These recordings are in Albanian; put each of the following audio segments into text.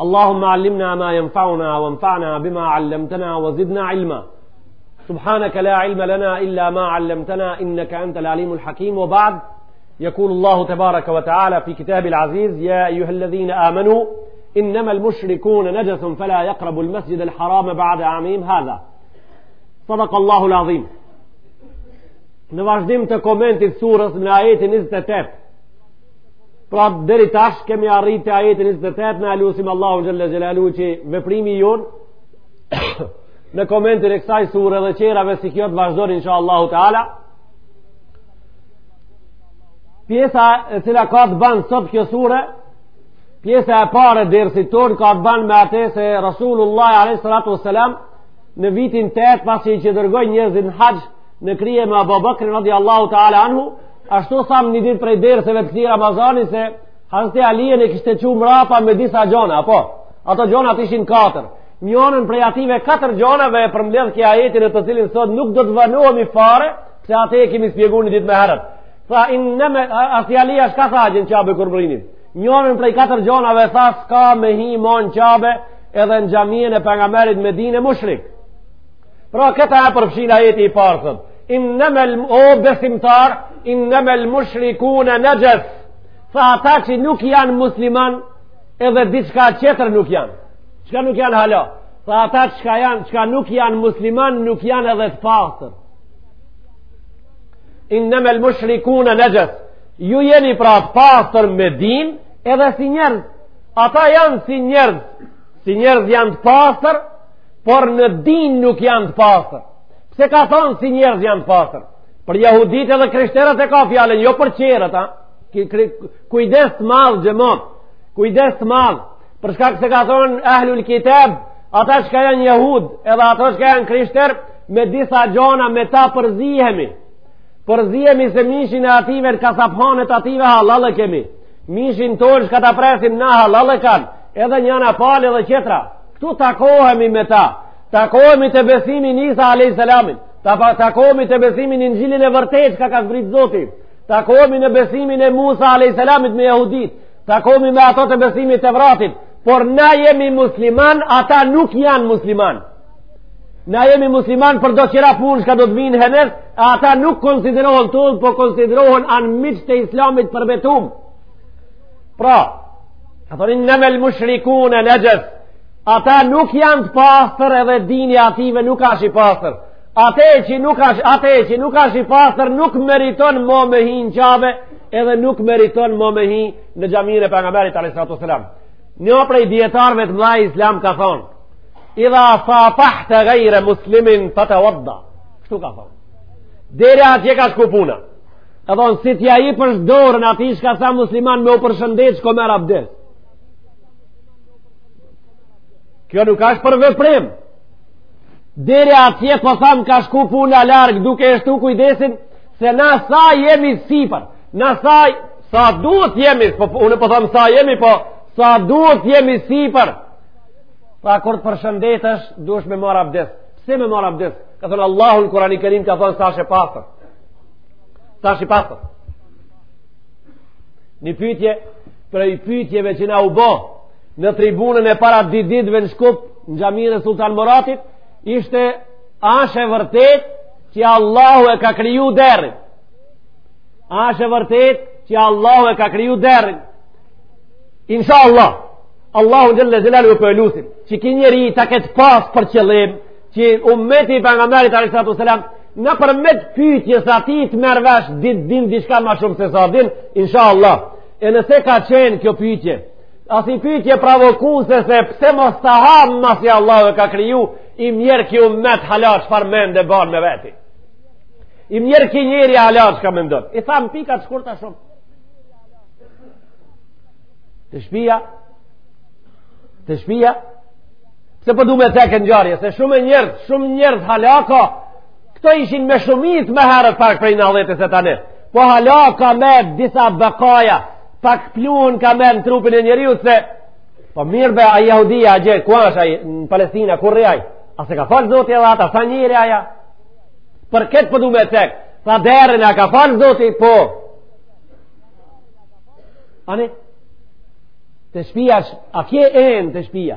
اللهم علمنا ما ينفعنا وانفعنا بما علمتنا وزدنا علما سبحانك لا علم لنا إلا ما علمتنا إنك أنت العليم الحكيم وبعد يقول الله تبارك وتعالى في كتاب العزيز يا أيها الذين آمنوا إنما المشركون نجس فلا يقربوا المسجد الحرام بعد عامهم هذا صدق الله العظيم نواجدين تكومنت السورة من surës në ajetin Pra deri tash kemi arritë te ajeti 28 na lusim Allahun xhele xhelaluhu që veprimi jonë në komentin e kësaj sure dhe qerave si kjo të vazhdon insha Allahu teala pjesa e cila ka të banë sot kjo sure pjesa e parë e dersit tonë ka të banë me ate se Rasulullah a.s. në vitin 8 pasi që dërgoi njerëzit në haxh në krye me Abu Bakrin radiallahu ta'ala anhu Ashtu thamë një ditë prej derseve të këtij Ramazani se Hazreti Alijen e kishte çu mrapa me disa gjona, apo? Ato gjona ishin katër. Njënën prej ative katër gjonave e përmbledh ky ajeti në të cilin sot nuk do të vonohemi fare, pse atë e kemi spjegu një ditë më herët. Tha innema, Hazreti Alia ka thanë n'Qabe kur mrrini. Njënën prej katër gjonave tha s'ka me hi mo n'Qabe edhe në xhamin e pejgamberit Medinë mushrik. Pra këtë e përfshin ajeti i parë. Innemel o besimtarë, innemel mushrikune nexhes. Tha ata që nuk janë musliman, edhe diçka qetër nuk janë. Çka nuk janë hala? Tha ata çka janë, çka nuk janë musliman, nuk janë edhe të pastër. Innemel mushrikune nexhes. Ju jeni pra të pastër me din, edhe si njerëz. Ata janë si njerëz. Si njerëz janë të pastër, por në din nuk janë të pastër. Pse ka thonë si njerëz janë të pastër? Për jahudit edhe krishterët e ka fjalën, jo për qerët, a? Kujdes të madh, xhemat, kujdes të madh, për shkak se ka thonë ahlul kitab, ata çka janë jahudi, edhe ata çka janë krishterë, me disa gjona me ta përzihemi përzihemi se mishin e ative n'kasaphanet ative halal e kemi mishin tonë çka ta presim na halal e kanë edhe njëna palë dhe qetra Këtu takohemi me ta, takohemi te besimi n'Isa a.s. Takohemi te besimi n'Inxhilin e vërtetë çka ka zbrit Zoti, takohemi në besimin e Musa a.s. me jahudit, takohemi me ato te besimi i Tevratit, por na jemi musliman, ata nuk janë musliman. Na jemi musliman për do qera punë çka do të vinë henez, ata nuk konsiderohen tonë, po konsiderohen anmiq të islamit për betumë. Pra, ka thonë innemel mushrikune nexhes, ata nuk janë të pastër edhe dini ative nuk ashtë i pastër. Ate që nuk ashtë, ate që nuk ashtë i pastër nuk meriton mo me hi në Qabe edhe nuk meriton mo me hi në xhaminë e Pejgamberit alejhi salatu ves-selam. Një prej dijetarëve të mdhaj islam ka thonë, idha safahte gajre muslimin fetewadda. Kështu ka thonë. Deri atje ka shku puna. Ka thonë, si t'ja jepsh dorën atij çka s'a musliman me u përshëndet shko merr abdes. Kjo nuk asht për veprim. Deri atje po thamë ka shku puna larg duke e shtu kujdesin se na sa jemi sipër. Na sa, sa duhet jemi, po, po, unë po thamë sa jemi, po sa duhet jemi sipër. Pra kur të përshëndetësh, duhesh me marrë abdes. Pse me marrë abdes? Ka thënë Allahu n'Kurani Kerim, ka thënë s'asht i pastër. S'asht i pastër. Një pytje, prej pytjeve që na u bo, në tribunën e para dy ditve në Shkup, në xhaminë e Sultan Muratit, ishte a asht e vërtet që Allahu e ka kriju derrin. A asht e vërtet që Allahu e ka kriju derrin. Insha Allah, Allahun xhele xhelaluhu po e lusim, që ky njeri ta ketë pas për qëllim, që umeti i Pejgamberit a.s. Nëpërmjet pytjes së tij të merr vesh Din, din, diçka ma shumë se sa din Insha Allah E nëse ka qenë kjo pytje Asi pytje provokuse se Pse mos ta hamë masi Allahu e ka kriju I mjerë ky umet hala çfarë mendje ban me veti I mjerë ky njeri hala çka mendon I thamë pika të shkurta shumë Te shpia Te shpia Se për po du me cek një ngjarje, se shumë njerëz, shumë njerëz hala ka, këto ishin me shumicë ma herët pak prej nëntëdhetës e tani. Po hala ka me disa bëkaja, pak pluhun ka met në trupin e njeriut, se po mirë be a jahudia atje, ku asht ai në Palestina, ku rri ai, a s'e ka falë Zoti edhe ata, s'a njeri ai a, për këtë po du me cek, sa derrin a e ka falë Zoti, po, Ani, te shpia, a kje e në të shpia?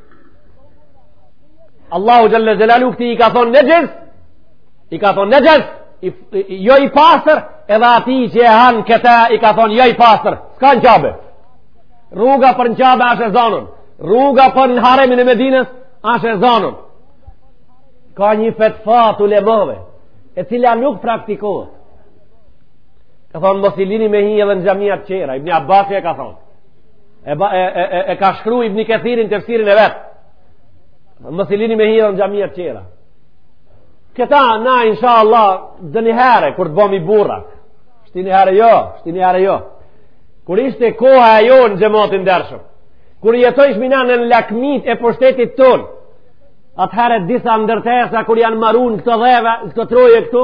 Allahu Xhele Xhelaluhu këtij i ka thonë nexhes i ka thonë nexhes jo i pastër edhe atij që e hanë këta i ka thonë jo i pastër s'ka në Qabe rruga për në Qabe asht e zonun rruga për në haremin e Medines asht e zonun ka një fetva të ulemave e cila nuk praktikohet ka thonë mos i lini me hi edhe në xhamiat tjera Ibni Abasi e ka thonë e, e, e, e ka shkru Ibni Kethiri n'tefsirin e vet mos i lini me hi edhe n'xhamia të tjera këta na insha Allah ndonjëherë kur të bëmi burra shti një herë jo shti një herë jo kur ishte koha e jonë xhemat i ndershëm kur jetojshmi na nën lakmit e pushtetit ton atëherë disa ndërtesa kur janë maru n'këto dheve këto troje këtu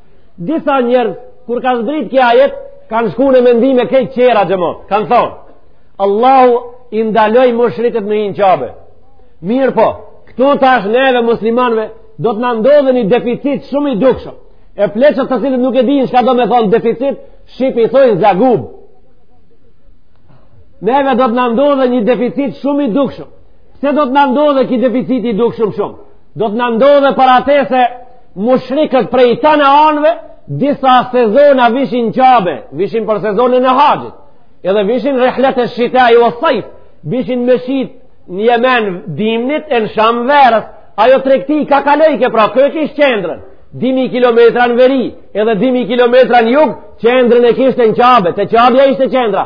disa njerëz kur ka zbrit ki ajet kanë shku në mendime krejt qera xhemat kanë thonë Allahu i ndaloi mushrikët me hi në Qabe mirëpo këtu tash neve muslimanve do të na ndodhe një deficit shumë i dukshëm e pleqët të cilët nuk e dinë shka do me thonë deficit shqip i thojnë zagub neve do të na ndodhe një deficit shumë i dukshëm pse do të na ndodhe ki deficit i dukshëm shumë Do të na ndodhe për atë se mushrikët prej tana anëve, disa sezona vishin Qabe, vishin për sezonën e haxhit, edhe vishin rihlete shitai wes sajf, vishin me shit në Jemen dimnit e në Sham verës, ajo tregti kah kalojke, pra kjo e kish qendrën, dy mijë kilometra në veri, edhe dy mijë kilometra në jug, qendrën e kishte në Qabe, te Qabja ishte qendra,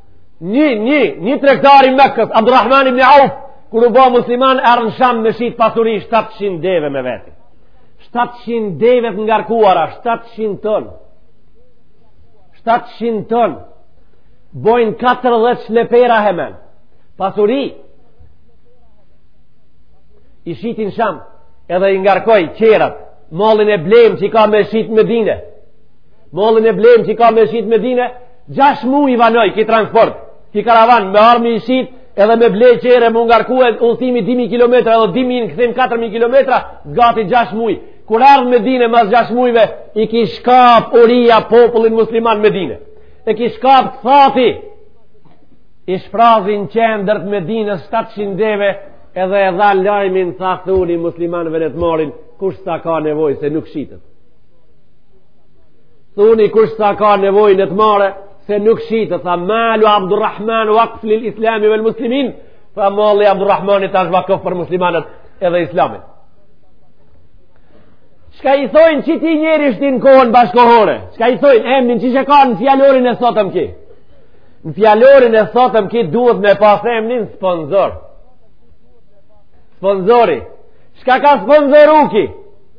Një, një, një tregtar i Mekës, Abdurrahman ibn Auf, kur u bo musliman erdh në Sham me shit pasuri 700 deve me veti. 700 deve të ngarkuara, 700 ton. 700 ton. Bojnë 40 shlepera hemen. Pasuri i shiti në Sham edhe i ngarkoi qerat, mallin e blemë që i ka me shit Medine. Mallin e blemë që i ka me shit Medine, gjashtë muj vanoi ki transport, ki karavan me ardh me i shit, edhe me ble qera me u ngarku e udhëtimi 2.000 km, edhe 2.000 kthim 4.000 km, zgati gjashtë muj. Kur erdh Medine, mas gjashtë mujve, e kish kap uria popullin musliman Medine. E kish kap thati, i shprazi në qendër të Medines 700 deve, edhe e dha lajmin tha thuni muslimanëve ne të marrin kush sa ka nevojë se nuk shitet Thuni kush sa ka nevojë ne të marrë se nuk shitet, tha malu Abdurrahman waqf lil islami wal muslimin, tha malli i Abdurrahmanit asht vakëf për muslimanët edhe islamin. Shka i thojnë qëtij njeri shti në kohën bashkohore? Shka i thojnë emnin qysh e ka në fjalorin e sotëm ki? Në fjalorin e sotëm ki duhet me pas emnin sponsor. Sponsori. Shka ka sponsoru ki?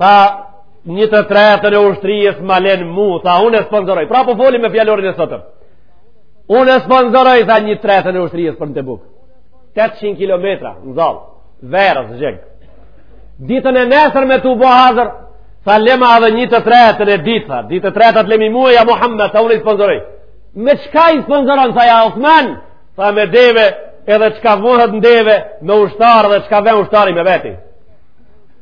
Tha, një të tretën e ushtrijës ma len mu, tha, unë e sponsoroj. Pra po folim me fjalorin e sotëm. Unë e sponsoroj, tha, një tretën e ushtrijës për në Tebuk. 800 km në zall, verës, zheg. Ditën e nesër me t'u bo hazër, tha, lema edhe një të tretën e dytë, tha, dy të tretat lemi mue ja Muhammed, tha, unë i sponsoroj. Me çka i sponsoron, tha, ja Osman, tha, me deve, edhe çka vohet në deve, me ushtarë dhe çka ven ushtari me veti.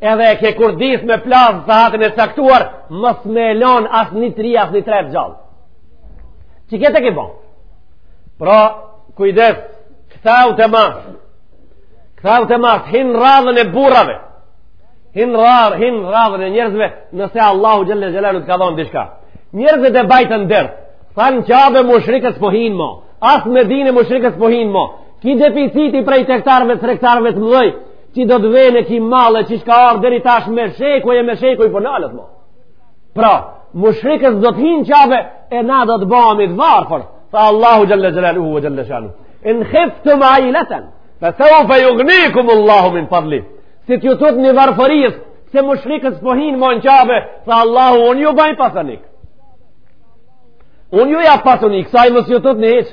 Edhe e ke kurdis me plas sahatin e caktuar, mos me lon as një tri, as një tre të gjallë. Që kete ke bon? Pra, kujdes, këthau të masë, këthau të masë, hin radhën e burrave, hin radhën, hin radhën e njerëzve, nëse Allahu xhelle xhelaluhu t'ka dhonë diçka. Njerëzit e bajtën dert, thanë Qabe mushrik s'po hinë mo, as Medine mushrik s'po hinë mo, ki deficiti prej tektarve, tregtarve të mdhoj, Ti do të vene ki mall çka ardh deri tash me shekuj e me shekuj po nalet mo. Pra, mushrik s'do të hinë Qabe e na do të bëhemi të varfër. Tha Allahu xhelle xhelaluhu ve xhelle shanuhu. In khiftum ajleten, fe seufe jugnikumu Allahu min fadlih. Si t'ju tutni varfërisë, se mushrik s'po hinë mo në Qabe, tha Allahu unë ju baj pasanikë. Unë ju baj pasanikë, sa i mos ju tutni heç.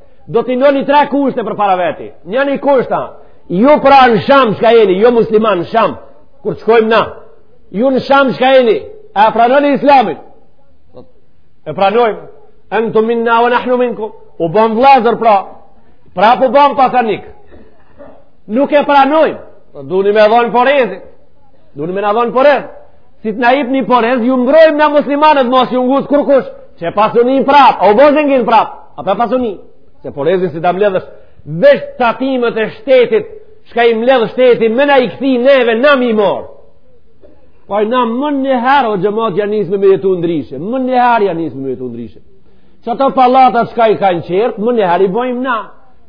do t'i vnoni tre kushte përpara veti. Njëni kusht a, ju pra në Sham çka jeni, jomusliman në Sham, kur të shkojmë na, ju në Sham çka jeni, e pranoni islamin, e pranojmë, entum minna ue nahnu minkum, u bom vllazër pra, prap u bom pasanik, nuk e pranojmë, duhni me dhonë porezi, duhni me na dhonë porezi, si të na ipni porezi, ju mbrojmë na muslimanët, mos ju ngucë kurkush, qe pasuni prap, a u bo zengjin prap, A pa pasuni, se porezin si ta mledhësh, vesh tatimet e shtetit, çka i mledh shteti, me na i kthi neve, na me i morrë. Po e na mënjëherë, o xhemat ja nis me jetu ndryshe, mënjëherë ja nis me jetu ndryshe. Qato pallatat çka i kanë qertë, mënjëherë i bojmë na.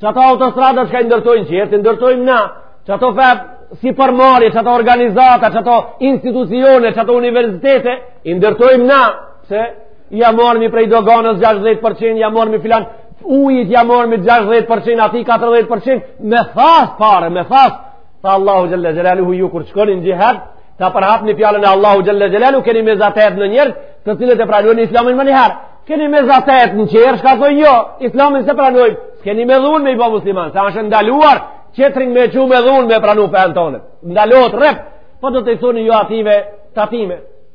Qato autostrada çka i ndërtojnë qertë, i ndërtojmë na. Qato fep, sipërmarrje, qato organizata, qato institucione, qato universitete, i ndërtojmë na. Pse? Ja mormi prej doganës 60%, ja mormi filan ujit, ja mormi 60% ati 40%, me thas pare, me thas. Tha Allahu xhelle xhelaluhu ju kur t'shkoni n'xhihad, ta përhapni fjalën e Allahut xhelle xhelaluhu, keni me zatet në njerëz, të cilët e pranojnë islamin mënjëherë. Keni me zatet në qerë, çka thojn jo, islamin s'e pranojm, s'keni me dhunë me i bo musliman, se ashtë ndaluar, qetrin me çu me dhunë me pranu për antonet. Ndalot, rrept, po do t'i thuni ju ative, tatime.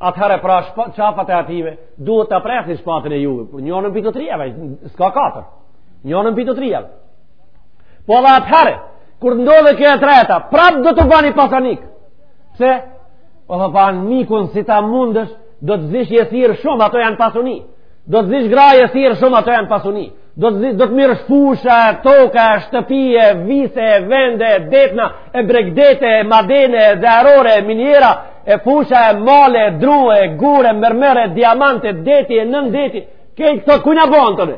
atëherë pra shpa, qafat e ative duhet ta presin shpatën e juve pra njonën pi to triave s'ka katër njonën pi to triave po edhe atëherë kur të ndodhe kjo e treta prap do t'u bani pasanik pse po dhe pa anmikun si ta mundësh do të zish jesir shumë ato janë pasuni do të zish gra jesir shumë ato janë pasuni do të zish do të mirrsh fusha toka, shtëpi e vise, vende, detna e bregdete, madene, xeherore, miniera e fusha e male e dru e gure mërmere e diamante deti e nën deti këto të kujna bënë të në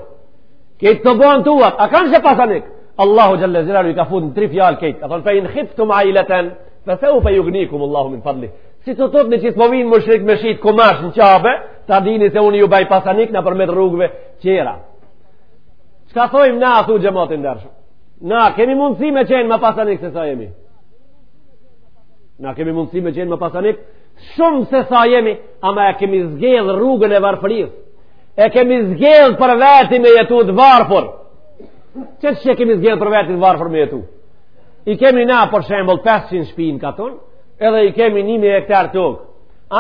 këto të bënë tuat a kanë që pasanik Allahu xhelle xhelaluhu i ka fut në tri fjalë këto ka thonë fe in khiftum ajleten fe seufe jugnikum Allahu min fadli si të tutni që s'po vinë mushrikt me shit kumash në Qabe ta dini se unë ju baj pasanik nëpërmjet rrugve tjera çka thojmë na a thu xhemat i ndershëm na kemi mundësi me qenë më pasanik se sa jemi Na kemi mundësi me qenë më pasanik, shumë se sa jemi, ama e kemi zgjedh rrugën e varfërisë. E kemi zgjedh për veti me jetu të varfër. Qysh e kemi zgjedh për veti të varfër me jetu? I kemi na, për shembull, 500 shpi në katun, edhe i kemi 1.000 hektar tokë.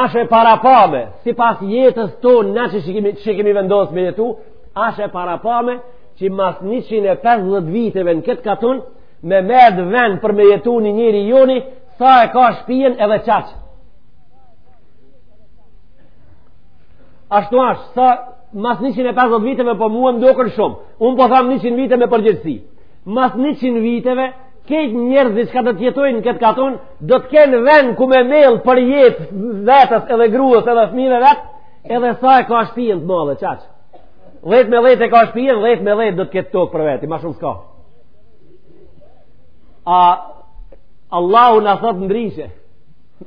Asht e parapame, sipas jetës tonë, na që që kemi, që kemi vendosë me jetu, asht e parapame, që mas 150 viteve në këtë katun, Me met ven për me jetu një njeri joni, sa e ka shpijen edhe qaq. Ashtu asht, sa mas 150 viteve po m'u doken shumë. Unë po tham 100 vite me përgjegjsi. Mas 100 viteve, krejt njerëzit çka do të jetojnë në këtë katun, do të kenë ven ku me mjell për jetë vetes edhe grues edhe fmive vet, edhe sa e ka shpijen të madhe, qaq. Dhetë me dhetë e ka shpijen, dhetë me dhetë do të ketë tokë për veti, ma shumë s'ka. A Allahu na thot ndryshe.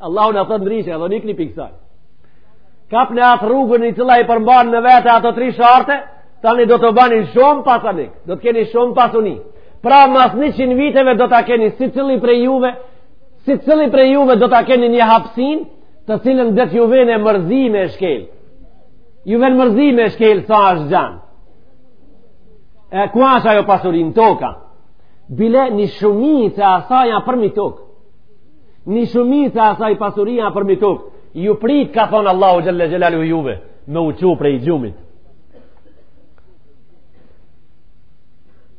Allahu na thot ndryshe, dhe ikni prej kësaj. Kapne atë rrugën i cila i përmban në vete ato tri sharte, tani do t'u bani shumë pasanik, do të keni shumë pasuni. Pra mas 100 viteve do të keni secili prej juve, secili prej juve do të keni një hapsin, të cilën do t'ju vjen mërzi me e shkel. Ju vjen mërzi me e shkel sa është gjanë. e ku asht ajo pasuri n'tokë bile një shumicë e asaj a përmi tokë një shumicë e asaj pasurie a përmi tokë ju pret ka thonë Allahu xhelle xhelaluhu juve me u çu prej gjumit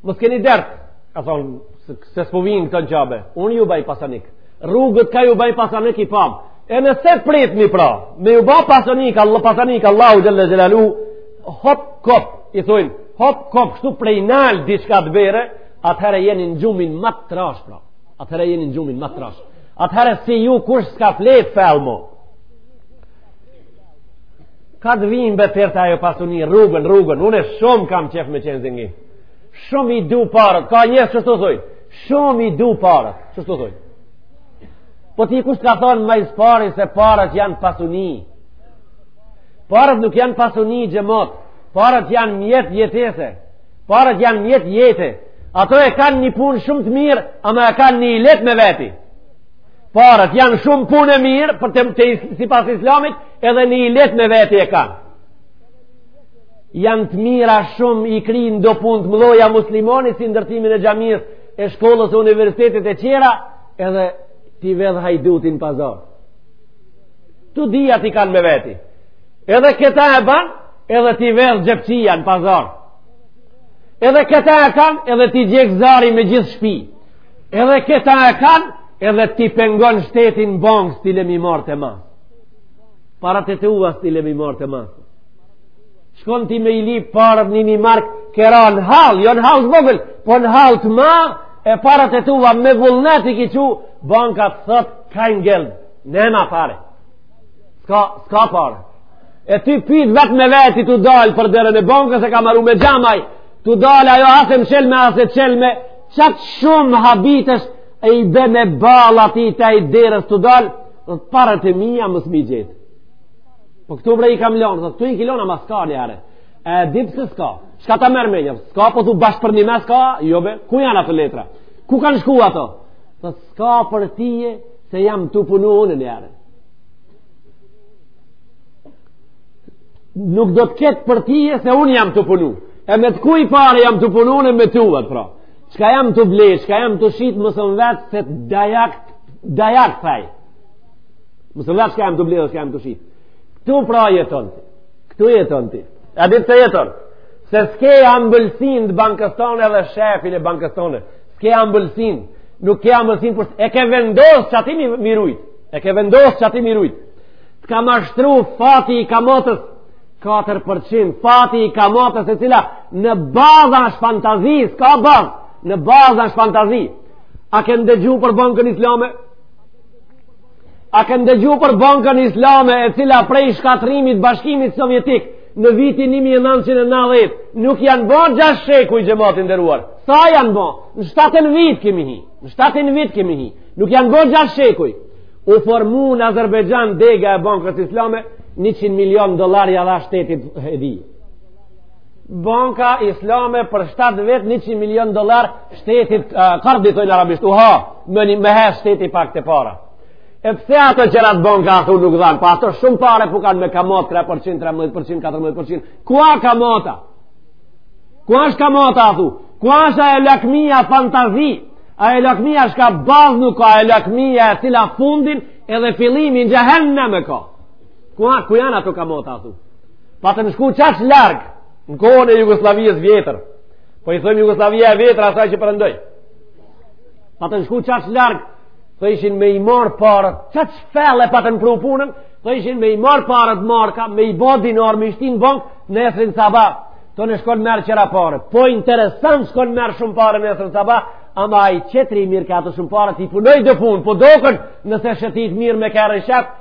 mos keni dert ka thonë se s'po vinë këto në Qabe unë ju baj pasanik rrugët kah ju baj pasanik i pamë e nëse pritni pra me ju ba pasanik Allah pasanik Allahu xhelle xhelaluhu Hop, kop, i thujnë, hop, kop, kështu prej nalt diçka të bjerë, atëherë jeni në gjumin më të trash, pra. Atëherë jeni në gjumin më të trash. Atëherë si ju kush s'ka flejt felmo. Ka të vijnë be tërta ajo pasuni, rrugën, rrugën, unë e shumë kam qef me qenë zengin. Shumë i du paret, ka njerëz qështu thujnë, shumë i du paret, qështu thujnë. Po ty kush t'ka thonë ma së pari se paret janë pasuni, Paret nuk janë pasuni xhemat, paret janë mjet jetese, paret janë mjet jete, ato e kanë një punë shumë të mirë, ama e kanë një ilet me veti. Paret janë shumë punë e mirë, për të, të sipas islamit, edhe një ilet me veti e kanë. Janë të mira shumë i kryn do punë të mdhaja muslimanit, si ndërtimin e xhamisë, e shkollës e universitetit e tjera, edhe t'i vedh hajduti n'pazar. Të dyjat i kanë me veti. Edhe këta e ban, edhe t'i vedh xhepçia në pazar. Edhe këta e kanë, edhe t'i djeg zjarri me gjithë shpi. Edhe këta e kanë, edhe t'i pengon shteti n'bankë s't'i le m'i marrë ma. Paret e tua s't'i le m'i marrë ma. Shkon ti me i lyp njëmijë markë, ke ra në hall, jo në hall të vogël, po në hall të madh, e paret e tua me vullnet i ki çu, banka të thotë, Kanë ngelë, nema pare. S'ka, s'ka pare. E ti pyt vet me veti tu dalë për derën e bankës e ka maru me xhama. Tu dalë ajo as e mshelme, as e çelme. Qaq shumë habitesh e i dhe me ballë ti të i derës tu dalë, dhe të paret e mija mësë mi gjithë. Po këtu bre i kam lonë, dhe këtu i ki lonë ama s'ka njiherë. E di pse s'ka. Shka ta merr menja? S'ka, po thu bash përnime s'ka? Jo be, ku janë ato letra? Ku kanë shku ato? S'ka për ty se jam tu punu unë njiherë. Nuk do të ketë për ty se unë jam tu punu. E me të kuj pare jam tu punu unë me tuat, pra. Çka jam tu ble, çka jam tu shit, mos më vet se të dajak, dajak, thaj. Mos më vet çka jam tu ble, çka jam tu shit. Këtu pra jeton ti. Këtu jeton ti. A di pse jeton. Se s'ke ambëlsinë të bankës tonë dhe shefin e bankës tonë. S'ke ambëlsinë, nuk ke ambëlsinë, por e ke vendosë qaty m'i rujt, e ke vendosë qaty m'i rujt. Të ka mashtru fati i kamatës, 4% fati i kamatës e cila në bazë është fantazi, s'ka bazë, në bazë është fantazi. A ke ndëgju për bankën islame? A ke ndëgju për bankën islame e cila prej shkatërrimit bashkimit sovjetik në vitin 1990 nuk janë bo 6 shekuj xhemat i nderuar. Sa janë bo? Në 7 vit kemi hi. Në 7 vit kemi hi. Nuk janë bo 6 shekuj. U formu në Azerbejxhan dega e bankës islame 100 milion dolar ja dha shtetit hedi. Banka islame për 7 vjet 100 milion dolar shtetit uha, kard i thojnë arabisht, uha, me, një, me hec shteti pak të para. E pse ato tjerat banka ashtu nuk dhanë, pa po ato shumë pare po kanë me kamatë 3% 13%, 14%, ku a kamata? Ku asht kamata a thu? Ku asht ajo lakmija fantazi? Ajo lakmija shka bazë nuk ka ajo lakmija e cila fundin edhe fillimin xhehennem e ka? Ku, a, ku janë ato kamata, thu? Patën shku qaq larg në kohën e Jugosllavisë vjetër. Po i themi Jugosllavia e vjetër asaj që perëndoi. Patën shku qaq larg, thojshin me i marrë paret, qaq fele patën pru punën, thojshin me i marrë paret marka, me i bo dinar, me i shti n'bankë, nesrin sabah, thonë shkon merr qëra paret. Po interesant shkon merr shumë pare nesrin sabah, ama ai qetri mirë ka të shumë paret, i punoj dhe punë, po dokën nëse shëtit mirë me kërën shëtë,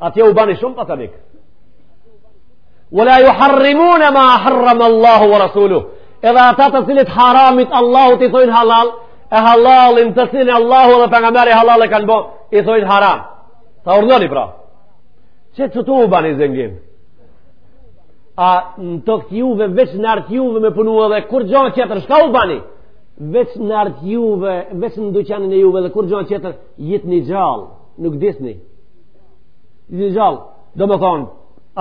Atje u bani shumë pasanik. Wa la juharrimune ma harram Allahu wa Rasuluh. Edhe ata të cilët haramit Allahut i thojnë hallall, e hallallin të cilin Allahu edhe Pejgamberi hallall e kanë bo, i thojnë haram. Ta urdhnoni pra. Qe qështu u bani zengin? A në tokë t'juve, veç në arë t'juve me punu edhe kurgjo qetër, shka u bani? Veç në arë t'juve, veç në duqanin e juve edhe kurgjo qetër, jetni gjallë. Nuk disni. Gjallë, domethonë,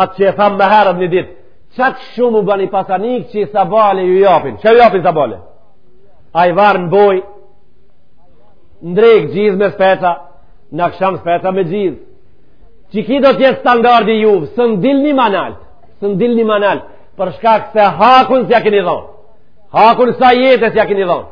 atë që e thamë ma herët një ditë, qaq shumë u bani pasanik që sabale ju japin. Çka ju japin sabale? Ajvar në boj, në drekë gjizë me speca, në aksham speca me gjizë. Qiky do t'jetë standardi juv, s'un dilni ma nalt, s'un dilni ma nalt, për shkak se hakun s'ja keni dhonë. Hakun sa jetës s'ja keni dhonë.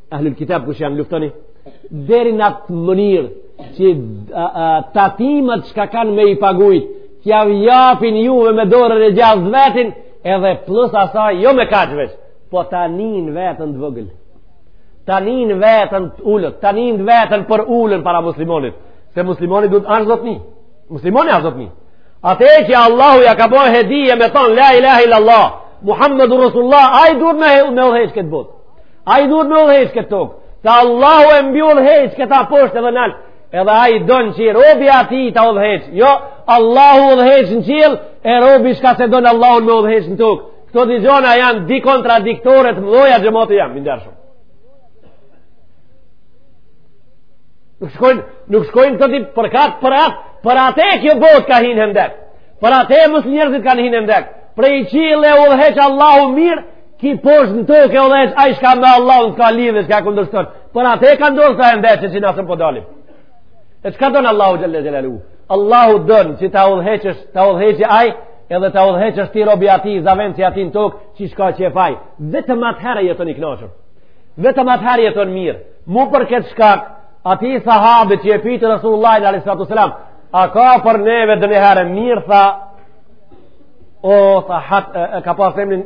Ahlul Kitab kush janë luftoni? Deri në atë mënyrë që tatimet çka kanë me i pagujt, t'jav japin juve me dorën e gjathtë vetin, edhe plus asaj, jo me kaq veç, po ta ninë veten të vogël. Ta ninë veten të ulët, ta ninë veten përulun para muslimonit. Se muslimoni duhet ashtë zotni. Muslimoni ashtë zotni. Ate që Allahu ja ka bo hedije me thonë, la ilahe illallah, Muhammedur Rasulullah, ai duhet me udhëheq këtë botë. Ai duhet me udhëheq këtë tokë. Të Allahu e mbi udhëheq këta poshtë edhe nalt. Edhe ai don që robi i tij ta udhëheq. Jo, Allahu udhëheq në qiell, e robi shka s'e don Allahu me udhëheq në tokë. Këto dy gjona janë dy kontradiktore t'mëdhaja, xhemati jem i ndershëm. Nuk shkojnë, nuk shkojnë këto dy për qat, për atë, për atë kjo botë ka hi n'hendek. Për atë e mësë njerëzit kanë hi n'hendek. Prej qielli udhëheq Allahu mirë, Ktu poshtë në tokë udhëheq ai shka me Allahun s'ka lidhje, shka kundërshton. Për atë e ka ndodhë sa hendeqe që na s'un po dalim. E çka don Allahu xhelle xhelaluhu? Allahu don që ta udhëheqësh, ta udhëheqë ai, edhe ta udhëheqësh ti robi i tij, zavendësi i tij në tokë, që shka që e faj. Vetëm atëherë jeton i knaqshëm. Vetëm atëherë jeton mirë. Mu për këtë shkak, atij sahabit që e pyti Rasulullahin alejhi salatu selam, a ka për neve edhe njëherë mirë, tha, o, tha, hat, e, e, ka pa femnin,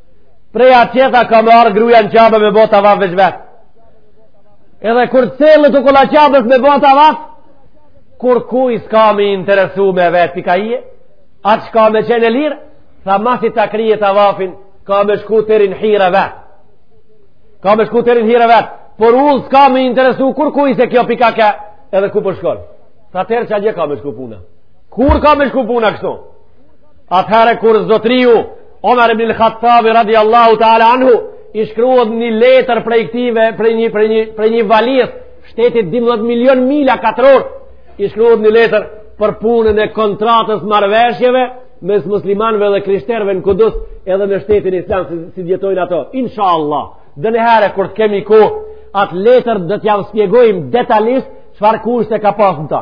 Prej atje tha ka me ardh gruja në Qabe me bo tavaf veç vetë. Edhe kur të sillet okolla Qabes me bo tavaf, kurrkuj s'ka me interesu me vet pi ka je, aq ka me qenë e lirë, tha masi ta kryje tavafin, ka me shku teri në Hire vetë. Ka me shku teri në Hire vetë, për udhë s'ka me interesu kurrkuj se kjo pi ka ke, edhe ku po shkon. Tha teri qatje ka me shku puna. Kur ka me shku puna kështu? Atëherë kur zotriu Omer ibn al-Khattab radiallahu ta'ala anhu i shkruan një letër prej këtive prej një, prej një, prej një valis shtetit 12 milion mila katror i shkruan një letër për punën e kontratës marrëveshjeve mes muslimanve dhe krishterve në Kudus edhe në shtetin islam si, si t'jetojnë ato insha Allah danjëherë kur të kemi kohë atë letër do t'jav spjegojmë detalisht çfarë kushte ka pasë në ta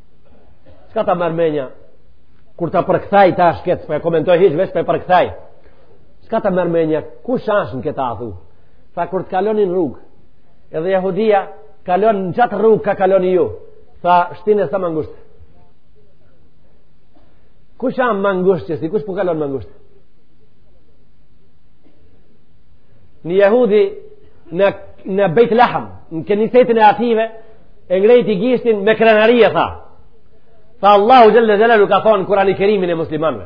Çka ta merr menja? Kur ta përkthaj tash këtë, s'po e komentoj hiç, veç po e përkthaj. Çka ta merr menja? Kush asht në këta, a thu? Tha, kur të kaloni n'rrugë, edhe jahudia, kalon në qatë rrugë ka kaloni ju. Tha, shtine sa ma ngushtë. Kush asht ma ngushtë që si? Kush po kalon ma ngushtë? Një jahudi, në, në Bejt Laham, në kenisetin e ative, e ngrejti gishtin me krenari e tha tha Allahu xhelle xhelaluhu ka thonë n'Kurani Kerimin e muslimanve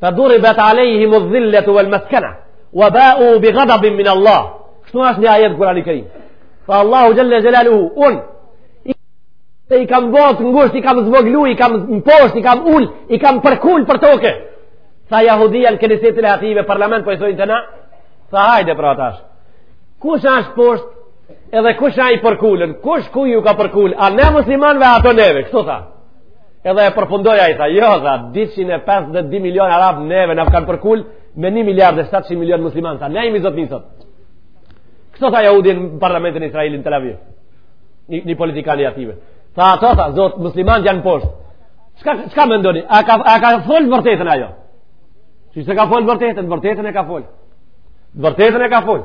tha duribet alejhimu dhilletu vel meskena wa bau bi gadabin min Allah kështu është një ajet n'Kurani Kerim tha Allahu xhelle xhelaluhu un i, i kam bo t'ngusht i kam zvoglu i kam mposht i kam ul i kam përkul për toke tha jahudia n'kenisetin e ative parlament po i thojnë te na tha hajde pra tash kush është posht Edhe kush a i përkulun, kush kuj ju ka përkul, a ne muslimanve a ato neve, kështu tha. Edhe e përfundoi ai tha, jo, tha, 252 milion arab neve na u kanë përkul, me 1 miliard e 700 milion musliman, tha, ne jemi zotni sot. Kështu tha jahudi në parlamentin izraelit n'Tel Aviv, një, një politikan i ative. Tha, ato tha, sot, muslimant janë poshtë. Çka, çka mendoni, a ka, a ka folë vërtetën ajo? Qysh s'e ka folë vërtetën, vërtetën e ka folë. Vërtetën e ka folë.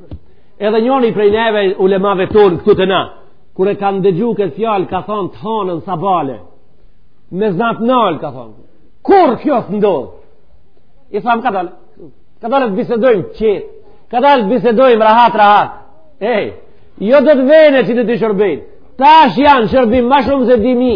Edhe njëri prej neve ulemave tonë këtu te na, kur e kanë dëgju këtë fjalë, ka thonë të hanën sabahle. Me za t'nalt, ka thonë. Kurrë kjo s'ndodh. I thamë, kadale. Kadale të bisedojmë qetë. Kadale të bisedojmë rahat, rahat. Ej, jo do të vije që do t'i shërbim. Tash jau shërbim ma shumë se dimi.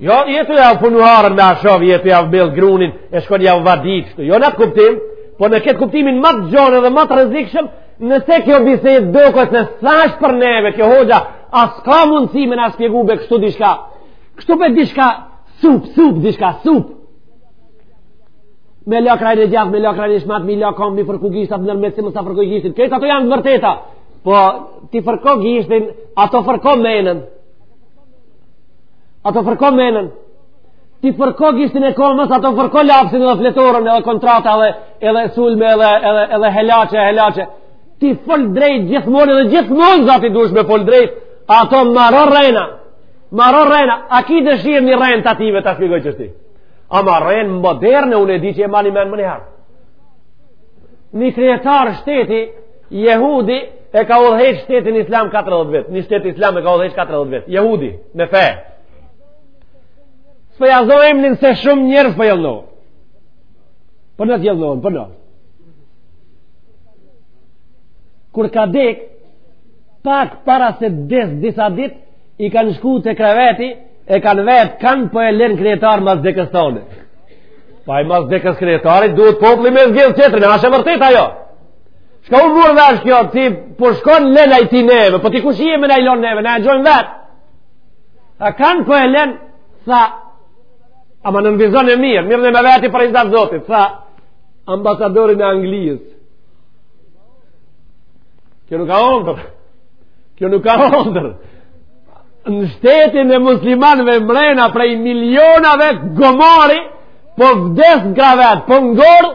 Jo, je tu jau punu arën me ashov, je tu jau mjell grunin, e shkon jau vadit, shtu. Jo, në atë kuptim, po në këtë kuptimin më të gjonë dhe më të rrezikshëm, nëse kjo bisedë do këtë në thash për neve, ky hoxha, a s'ka mundësi me na shpjegu be kështu dishka, kështu be dishka, sup, sup, dishka, sup. Me la krahin e gjathtë, me la krahin e shmajtë, me la komë, me fërku gishtat, me nërmetë, si më sa fërku gishtin, këto ato janë vërteta, po ti fërko gishtin, ato fërko menën, Ato fërko menën. Ti fërko gishtin e komës, ato fërko lapsin edhe fletorën edhe kontrata edhe, edhe sulme edhe, edhe, edhe helaçe, helaçe. Ti fol drejt gjithmon edhe gjithmon zati dush me fol drejt. Ato maro rrena. Maro rrena. A ki dëshirë një rrenë t'atyve ta shpjegoj qështi? Ama rrenë moderne unë e di që e mani menë menjëherë. Një kryetar shteti Jehudi e ka udhëheq shtetin islam 40 vjet. Një shtet islam e ka udhëheq 40 vjet. Jehudi me fe. S'po ja zojmë emnin se shumë njerëz po jallno. Po na jallno, po na. Kur ka dek pak para se des disa dit i kanë shku te kreveti e kanë vetë kan po e lënë kryetar mas dekës tone. Paj mas dekës kryetarit duhet popli me zgjedh tjetrin, asht e vërtet ajo. Shka u mërë dhe është kjo, ti po shkon lena i ti neve, po ti kush je me na e lon neve, na e gjojmë vetë. A kan po e len, tha, ama nënvizone mirë, mirë dhe me veti për riza t'Zotit, tha, ambasadorin e Anglisë. Kjo nuk a ondërr, kjo nuk a ondërr. Në shtetin e muslimanve mrena prej milionave gomari, po vdes gravet, po ngordh,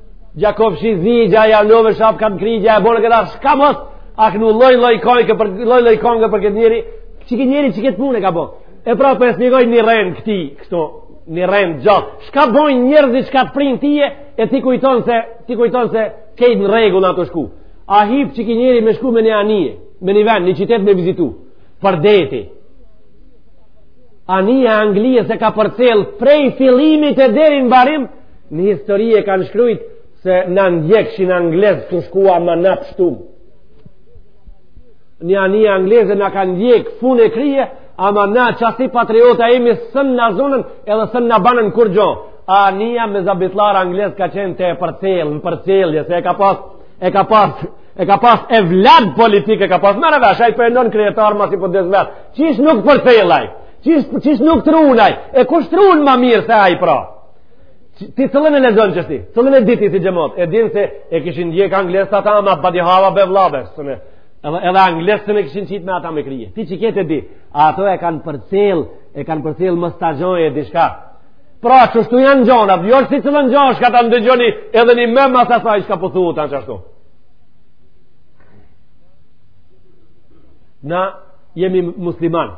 Gjakovshi zi i gjaj avlove shap kam kri gjaj e bole këta shka mos a kënu lloj lloj kong për, lloj lloj kongë për këtë njeri që këtë njeri që këtë punë e ka bo e pra për po e shpjegoj një rren këti këto një rren gjat shka bojn njerëzit shka të prin ty e ti kujton se ti kujton se krejt në rregull ato shku a hip qeky njeri me shku me një anije me një ven një qytet me vizitu për deti anije e Anglisë e ka përcjell prej fillimit e deri n'mbarim në histori e kanë shkrujt se na ndjekshin anglezët tu shku ama na pshtum një anije angleze na ka ndjek fun e krye ama na qasi patriota jemi s'un na zonën edhe s'un na banën kurgjo anija me zabitllarë anglez ka qenë tu e përcjell në përcjellje se e ka pas e ka pas e ka pas evlad politik e ka pas marrëvesh ai po e don kryetar masi po des vet qysh nuk përcjell ai qysh, qysh nuk t'run ai e kush t'run ma mirë se ai pra Ti të lënë e lexon qështu, të lënë e di ti si xhemat, e dinë se e kishin djeg anglezët ata, ma badihava be vlla be, së në, edhe, edhe anglezët në kishin qitë me ata me krije. Ti që kete di, ato e kanë përcjell, e kanë përcjell më stagjojë e dishka. Pra, qështu janë gjonat, jo si të lënë gjona, shka ta ndëgjoni edhe një me masa saj, shka po thu ta në qashtu. Na, jemi muslimanë.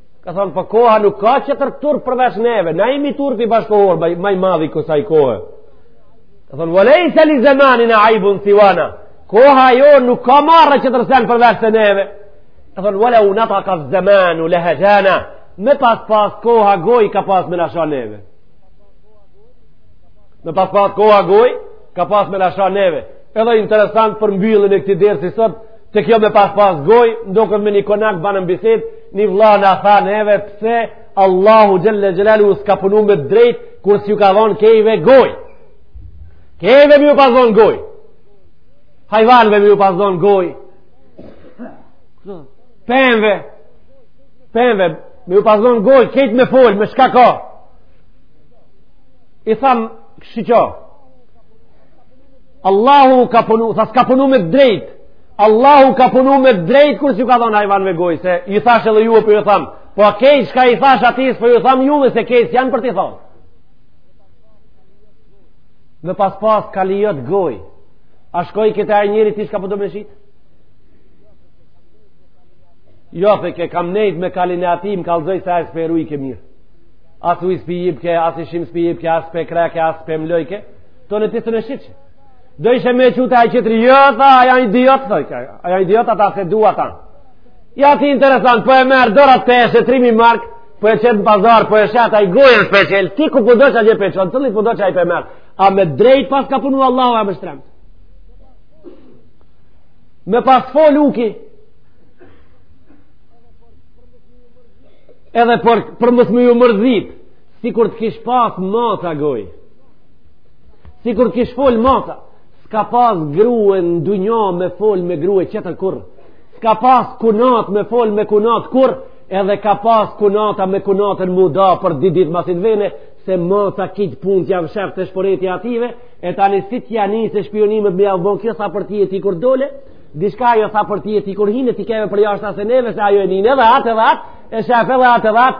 Ka thonë, po koha nuk ka qetër turp përveç neve, na jemi turpi bashkohor, ma i madhi i kësaj kohe. Ka thonë, ve lejse li zemanina ajbun sivana, koha jo nuk ka marre qetër sen përveç neve. Ka thonë, ve leu nataka zemanu lehexhana, me pas pas koha goj ka pas me na sha neve. Me pas pas koha goj ka pas me na sha neve. Edhe interesant për mbylljen e këtij dersi sot, Se kjo me pas pas goj, ndokën me një konak banë në bisedë, një vlla na tha neve pse Allahu xhele xhelaluhu s'ka punu me drejt, kur s'ju ka dhonë kejve goj. Kejve me ju pas dhonë goj. Hajvanve me ju pas dhonë goj. Pemve, pemve, me ju pas dhonë goj, kejt me folë, me shka ka. I thamë, shiqo, Allahu ka punu, sa s'ka punu me drejt. Allahu ka punu me drejt kur s'ju ka dhënë hajvanve gojë, se i thashë edhe juve po ju thamë, po a kejtë shka i thashë atij s'po ju thamë juve se kejtë s'janë për t'i thonë. Me pas pas kali jot gojë, a shkojke te njëri ti shka po do me shitë? Jo, se kam nejtë me kalin e atij, më kallxoj se ai s'pe rujke mirë. As ujë s'pi jipke, as ushqim s'pi jipke, as s'pe krehke, as s'pe mlojke, tani ti s'un e shitshe. Do ishe me qu te ai qetri, jo, tha, a janë idiot, tha, a janë idiot, ata se dua, tha. Ja ti interesant, po e merr dorat të eshe, tre mijë mark, po e qet në pazar, po e shet ai gojën për që, ti ku po doqa një për që, në tëllit po doqa i për merë, a me drejt pas ka punu Allahu a me shtremtë. Me pas fol uki, edhe për, për mos me ju mërzit, sikur të kish pas maca gojë. sikur kish fol maca s'ka pas grue në dunja me fol me grue qetër kurr s'ka pas kunat me fol me kunat kurr edhe ka pas kunata me kunatën mu da për dy dit masit vene se maca kit pun t'ja mshef te shporeti aty ve e tani si t'ja nise shpionimet me ja bon kjo tha për ty e ti kur dole diçka ajo tha për ty e ti kur hine ti keve përjashta asë neve se ajo e nin edhe atë edhe atë e shef edhe atë edhe atë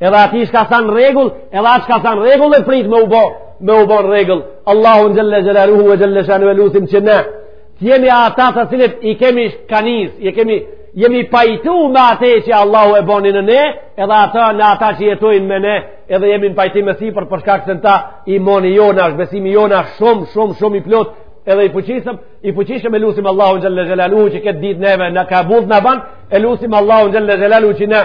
Edhe ati çka thanë rregull, edhe ati çka thanë rregull e prit me u bo, me u bo në rregull. Allahun xhelle xhelaluhu e xhelle shanuhu e lusim që ne, të jemi ata të cilët jemi kënaq, jemi, jemi pajtu me ate që Allahu e boni në ne, edhe ata në ata që jetojnë me ne, edhe jemi në pajtim e si për për shkak se është imani jonë, besimi jonë shumë, shumë, shumë i plot, edhe i fuqishëm, i fuqishëm e lusim Allahun xhelle xhelaluhu që këtë ditë neve na kabul na ban, e lusim Allahun xhelle xhelaluhu që ne,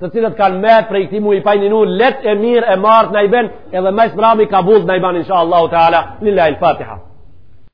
të cilët kanë marrë prej këtij muji pajnin e letë e mirë e mbarë na i ban edhe më së mrami kabul na i ban inshaAllahu Teala lillahi el Fatiha